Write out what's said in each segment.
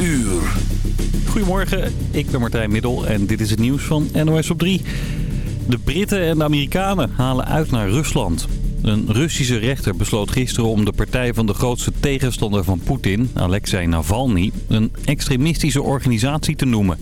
uur. Goedemorgen, ik ben Martijn Middel en dit is het nieuws van NOS op 3. De Britten en de Amerikanen halen uit naar Rusland. Een Russische rechter besloot gisteren om de partij van de grootste tegenstander van Poetin, Alexei Navalny, een extremistische organisatie te noemen.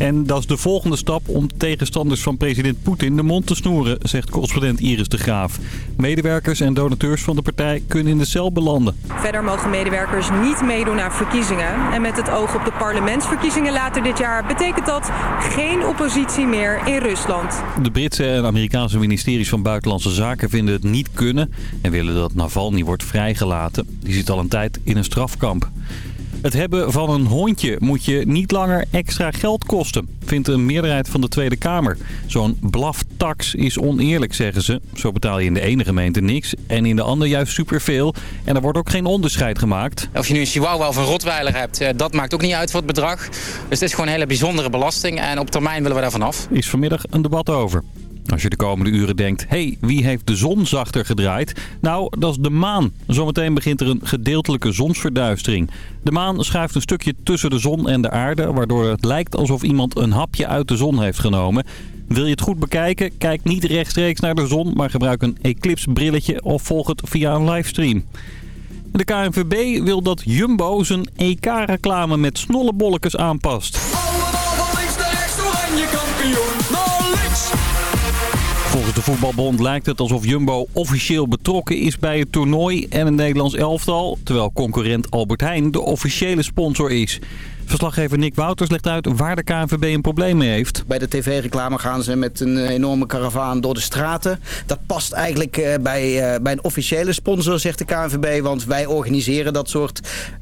En dat is de volgende stap om tegenstanders van president Poetin de mond te snoeren, zegt correspondent Iris de Graaf. Medewerkers en donateurs van de partij kunnen in de cel belanden. Verder mogen medewerkers niet meedoen aan verkiezingen. En met het oog op de parlementsverkiezingen later dit jaar betekent dat geen oppositie meer in Rusland. De Britse en Amerikaanse ministeries van Buitenlandse Zaken vinden het niet kunnen en willen dat Navalny wordt vrijgelaten. Die zit al een tijd in een strafkamp. Het hebben van een hondje moet je niet langer extra geld kosten, vindt een meerderheid van de Tweede Kamer. Zo'n blaftax is oneerlijk, zeggen ze. Zo betaal je in de ene gemeente niks en in de andere juist superveel. En er wordt ook geen onderscheid gemaakt. Of je nu een chihuahua of een rotweiler hebt, eh, dat maakt ook niet uit voor het bedrag. Dus het is gewoon een hele bijzondere belasting en op termijn willen we daar vanaf. Is vanmiddag een debat over. Als je de komende uren denkt, hey, wie heeft de zon zachter gedraaid? Nou, dat is de maan. Zometeen begint er een gedeeltelijke zonsverduistering. De maan schuift een stukje tussen de zon en de aarde... waardoor het lijkt alsof iemand een hapje uit de zon heeft genomen. Wil je het goed bekijken? Kijk niet rechtstreeks naar de zon... maar gebruik een eclipse brilletje of volg het via een livestream. De KNVB wil dat Jumbo zijn EK-reclame met snollebolletjes aanpast. Volgens de voetbalbond lijkt het alsof Jumbo officieel betrokken is bij het toernooi en het Nederlands elftal, terwijl concurrent Albert Heijn de officiële sponsor is. Verslaggever Nick Wouters legt uit waar de KNVB een probleem mee heeft. Bij de tv-reclame gaan ze met een enorme karavaan door de straten. Dat past eigenlijk eh, bij, eh, bij een officiële sponsor, zegt de KNVB. Want wij organiseren dat soort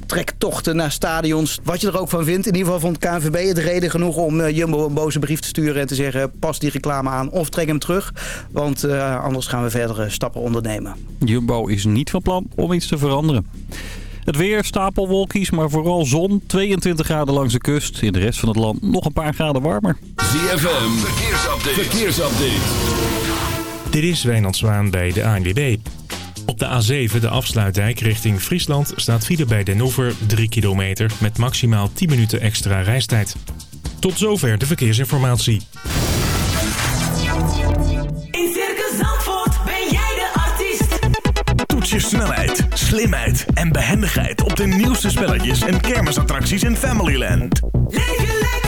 trektochten naar stadions. Wat je er ook van vindt. In ieder geval vond KNVB het reden genoeg om eh, Jumbo een boze brief te sturen. En te zeggen, pas die reclame aan of trek hem terug. Want anders gaan we verdere stappen ondernemen. Jumbo is niet van plan om iets te veranderen. Het weer, stapelwolkies, maar vooral zon. 22 graden langs de kust. In de rest van het land nog een paar graden warmer. ZFM, verkeersupdate. verkeersupdate. Dit is Wijnand Zwaan bij de ANWB. Op de A7, de afsluitdijk richting Friesland, staat file bij Den Oever 3 kilometer met maximaal 10 minuten extra reistijd. Tot zover de verkeersinformatie. In Circus Zandvoort ben jij de artiest. Toets je snelheid, slimheid en behendigheid op de nieuwste spelletjes en kermisattracties in Familyland. Leef lekker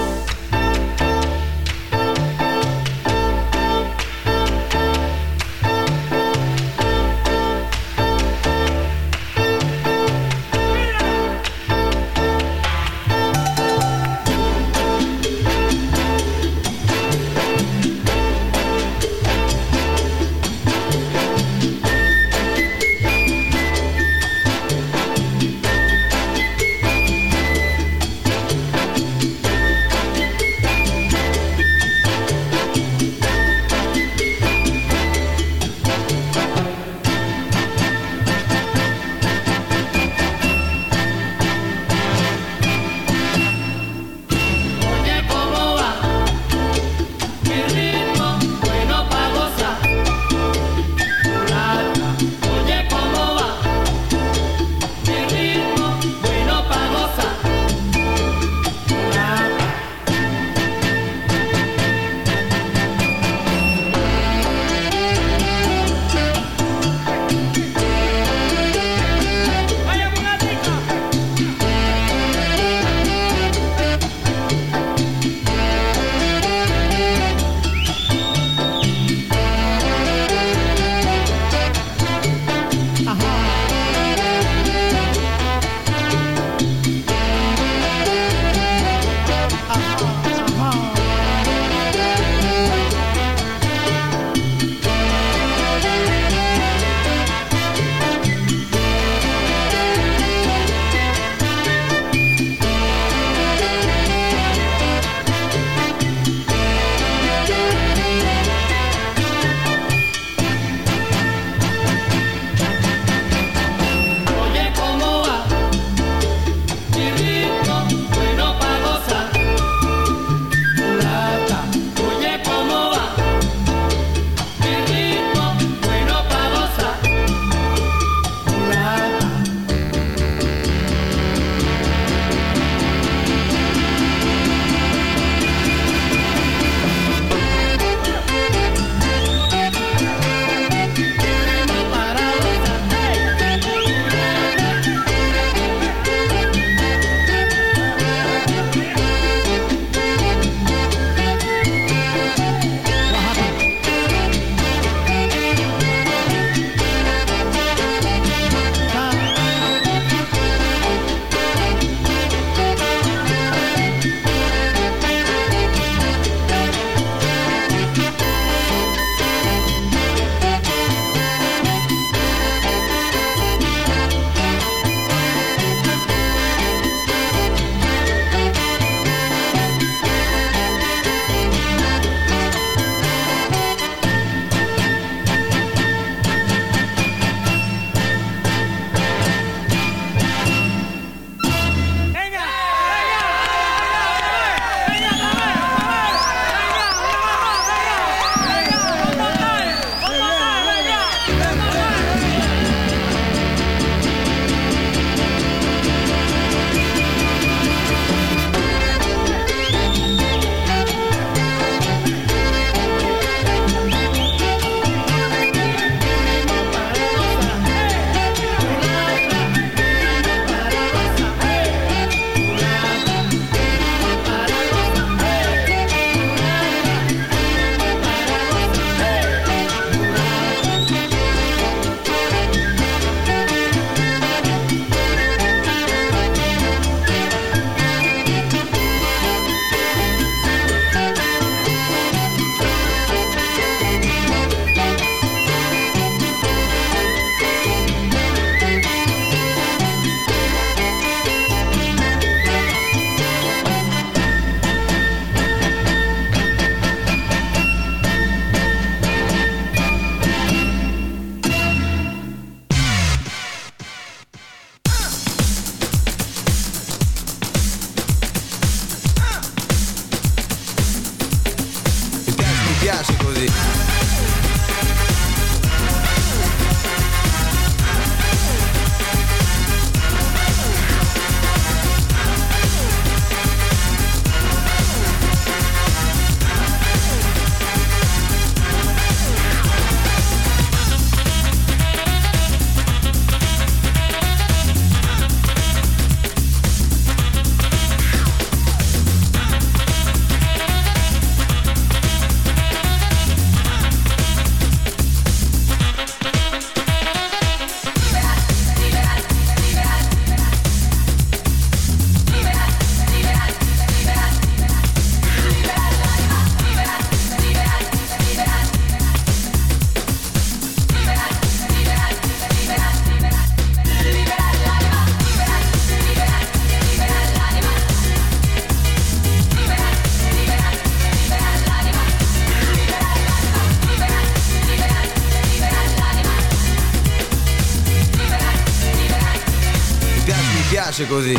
piace così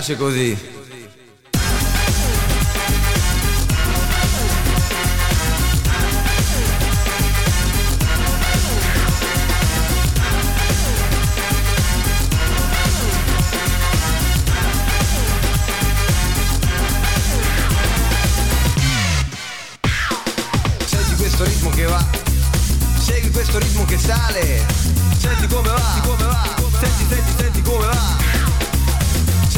piace così. questo ritmo che sale. Senti come va, senti come va, senti, senti, senti come va.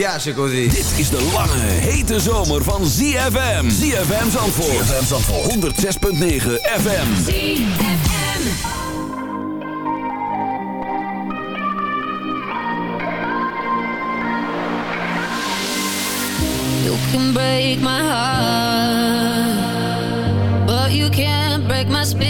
piace così. Dit is de lange, hete zomer van ZFM. ZFM Zandvoort. ZFM Zandvoort. 106.9 FM. ZFM. You can break my heart. But you can't break my spirit.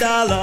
dollar.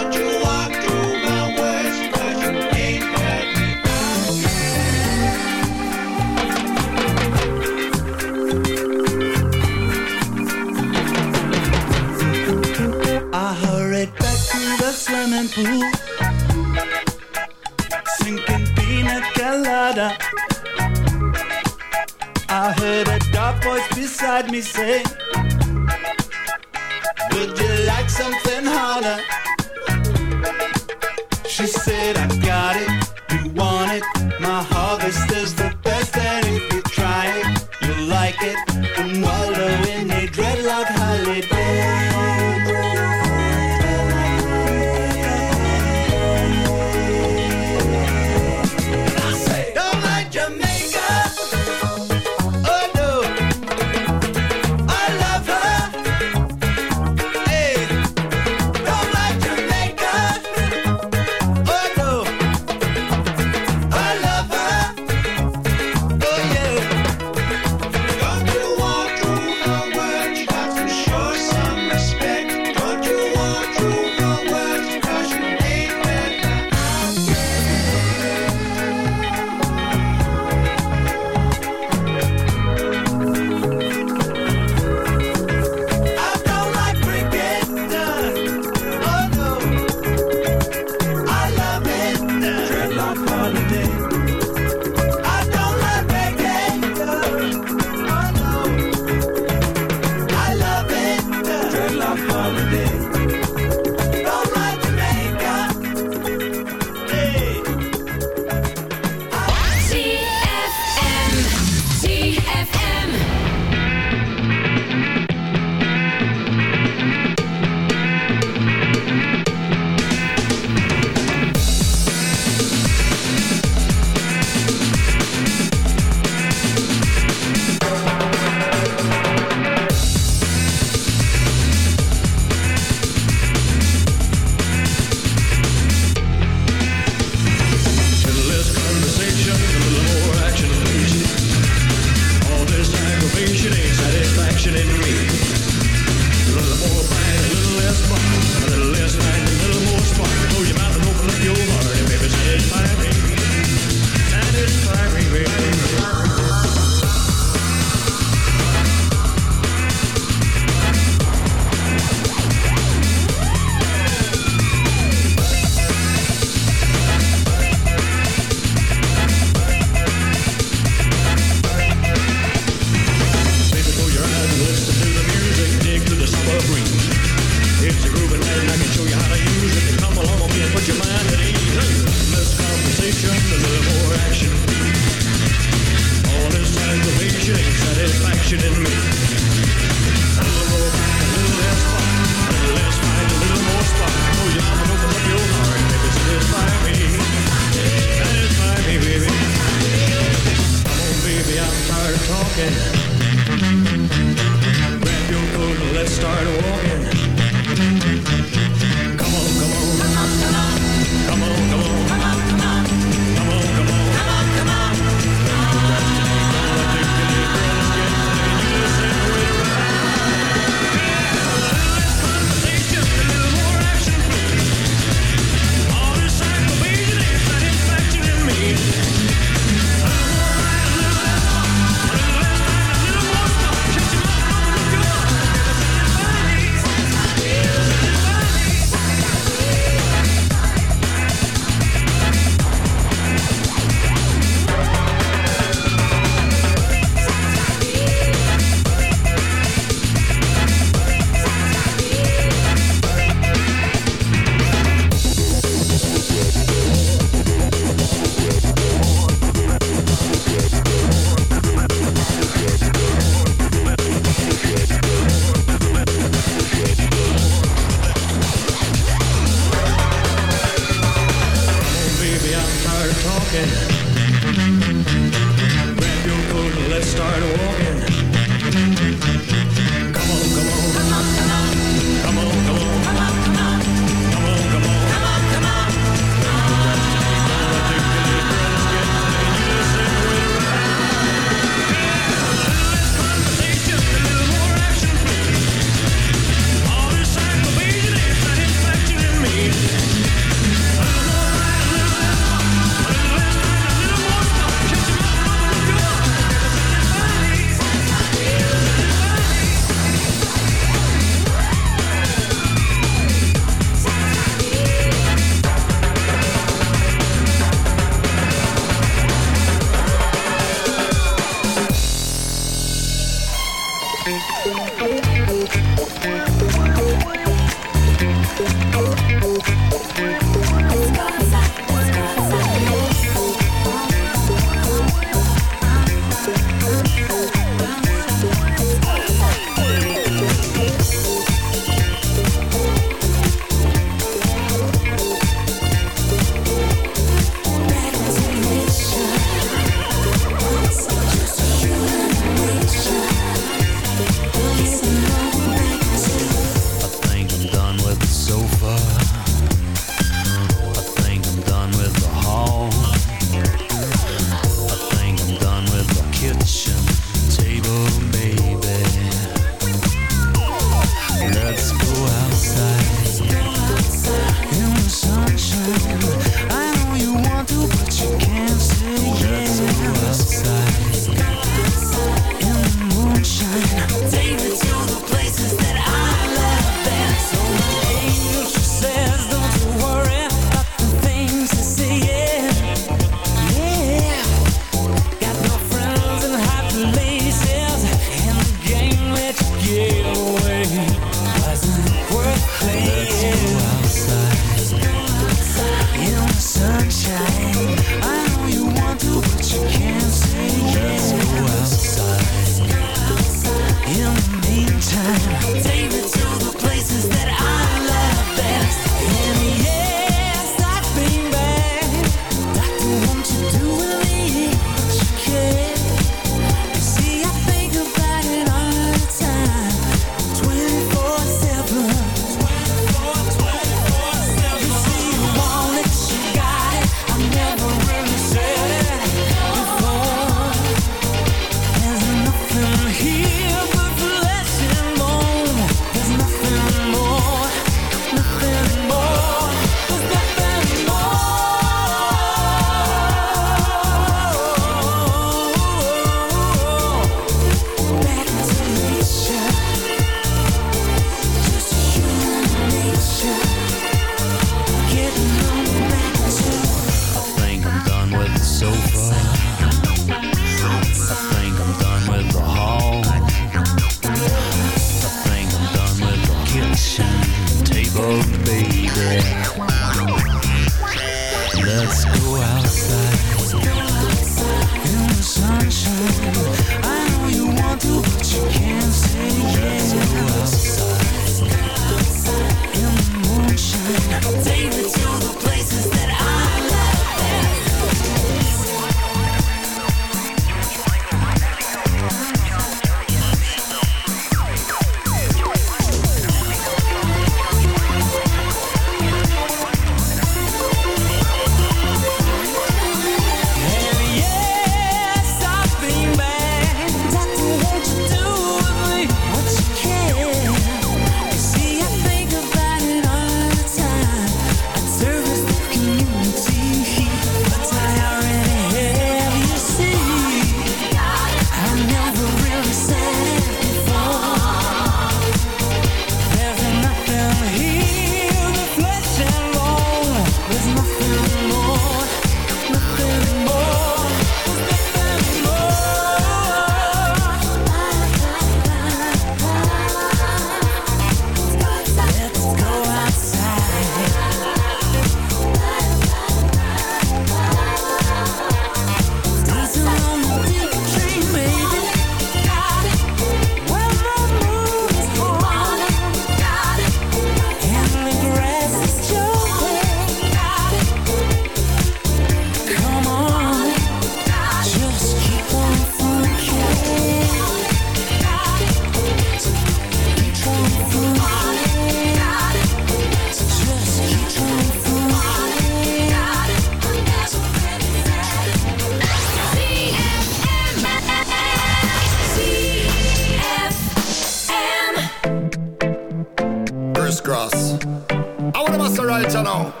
I want to master right now.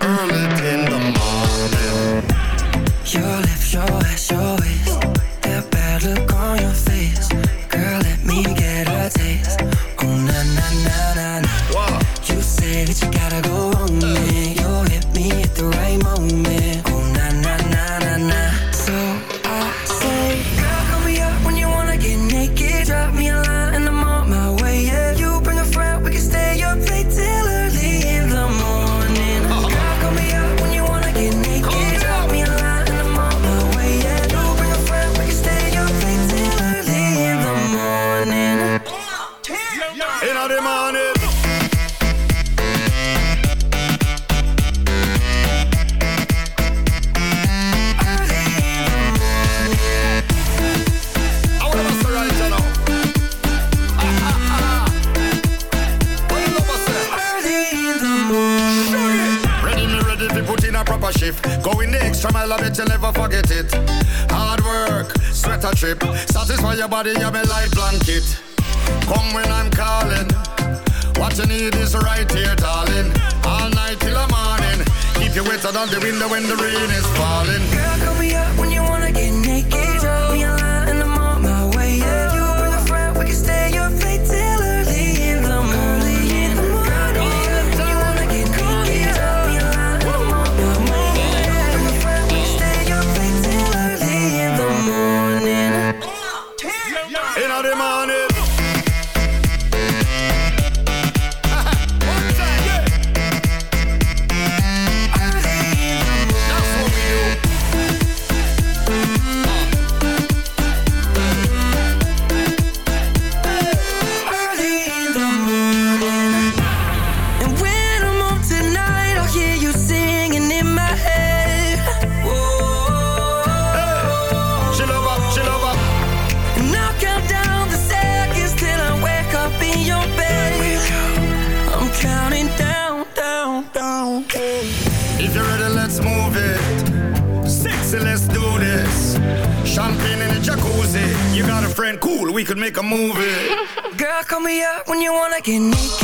Early in the morning. Your lips, your eyes, your waist. That bad look on your face. Girl, let me get a taste. Oh, na na na na. na. You say that you gotta go the window when the rain is falling. me up when you wanna get naked.